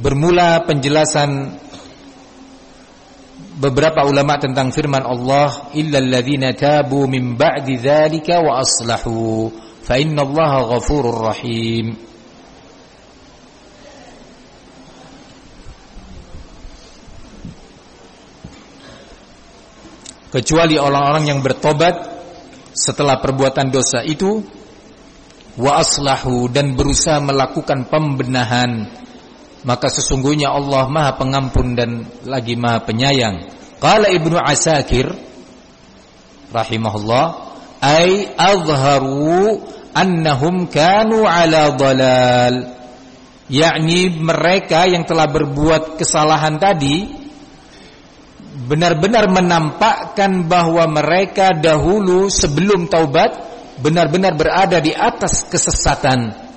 bermula penjelasan beberapa ulama tentang firman Allah illal ladzina tabu min ba'di dzalika wa aslahu fa innallaha ghafurur rahim. Kecuali orang-orang yang bertobat setelah perbuatan dosa itu wa aslahu dan berusaha melakukan pembenahan maka sesungguhnya Allah Maha Pengampun dan lagi Maha Penyayang qala ibnu asakir rahimahullah ay azharu annahum kanu ala dalal yakni mereka yang telah berbuat kesalahan tadi benar-benar menampakkan bahwa mereka dahulu sebelum taubat benar-benar berada di atas kesesatan.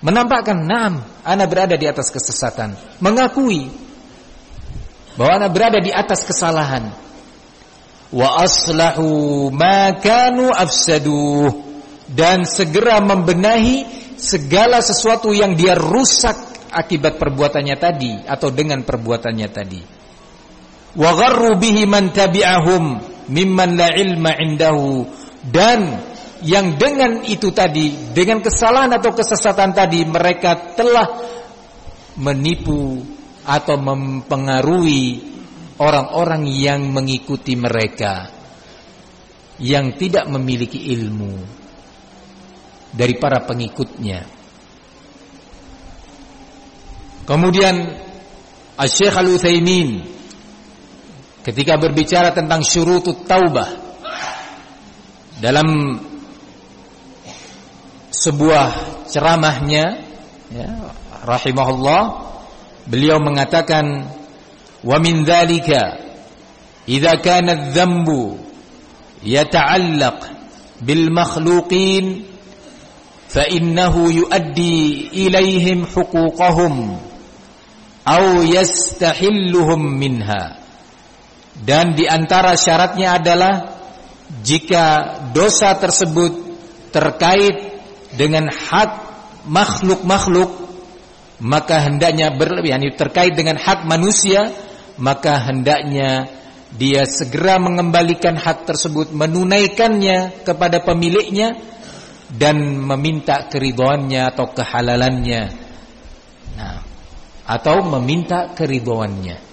Menampakkan, "Na'am, ana berada di atas kesesatan." Mengakui bahwa ana berada di atas kesalahan. Wa aslahu ma kanu afsaduh dan segera membenahi segala sesuatu yang dia rusak akibat perbuatannya tadi atau dengan perbuatannya tadi wa gharru bihi man tabi'ahum mimman la ilma indahu dan yang dengan itu tadi dengan kesalahan atau kesesatan tadi mereka telah menipu atau mempengaruhi orang-orang yang mengikuti mereka yang tidak memiliki ilmu dari para pengikutnya. Kemudian Syekh Al-Utsaimin ketika berbicara tentang syurutut taubah dalam sebuah ceramahnya ya, rahimahullah beliau mengatakan wa min dzalika idza kana adh-dhanbu yata'allaq bil makhluqin fa innahu yuaddi ilaihim huquqahum aw yastahilluhum minha. Dan di antara syaratnya adalah jika dosa tersebut terkait dengan hak makhluk-makhluk maka hendaknya berlebihan. Terkait dengan hak manusia maka hendaknya dia segera mengembalikan hak tersebut menunaikannya kepada pemiliknya dan meminta keridhoannya atau kehalalannya. Nah atau meminta keridhoannya